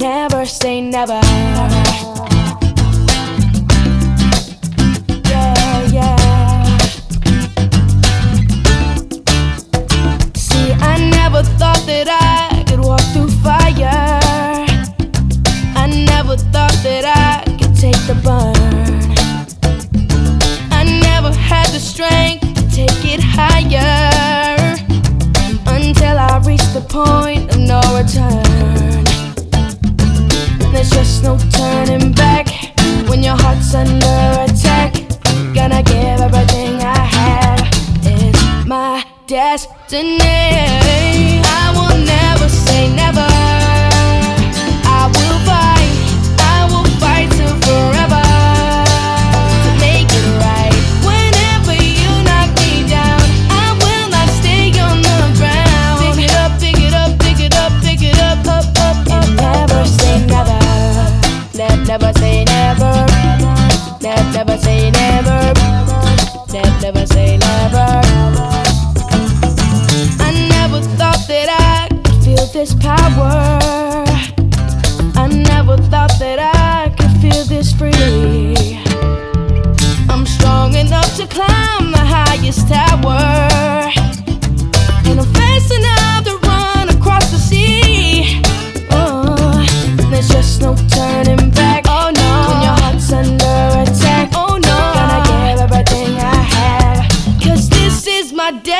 Never say never. Yeah, yeah. See, I never thought that I could walk through fire. I never thought that I could take the burn. I never had the strength to take it higher until I reached the point of no return. Under attack. Gonna give everything I have. It's my destiny. I will never say never. I will fight. I will fight till forever to make it right. Whenever you knock me down, I will not stay on the ground. Pick it up, pick it up, pick it up, pick it up, up, up, up. And never say never. Ne- never say never. Ne- never say never. Ne- never say never. I never thought that I could feel this power. I never thought that I could feel this free. I'm strong enough to climb the highest tower. And I'm run across the sea. Oh, there's just no turning this